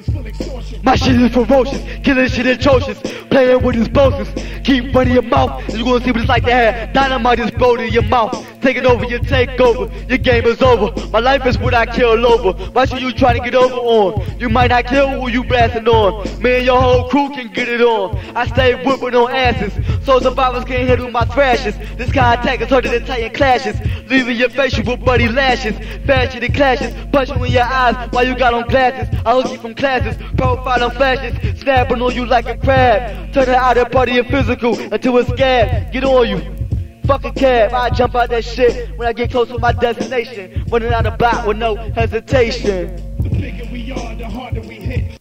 It's my shit is ferocious, killing shit atrocious, playing with explosives. Keep running your mouth, you gonna see what it's like to have dynamite explode in your mouth. Taking over your takeover, your game is over. My life is what I kill over. Why should you try to get over on? You might not kill who you blasting on. Me and your whole crew can get it on. I stay whipping on asses, so survivors can't handle my thrashes. This of attack is harder than Italian clashes, leaving your facial with bloody lashes. Fashion and clashes, punch you in your eyes while you got on glasses. I hook you from classes, profile on flashes, snapping on you like a crab. Turn out and party your physical until it's scab. Get on you. Fucking cab, I jump out that shit when I get close to my destination. Running out the block with no hesitation. The bigger we are, the harder we hit.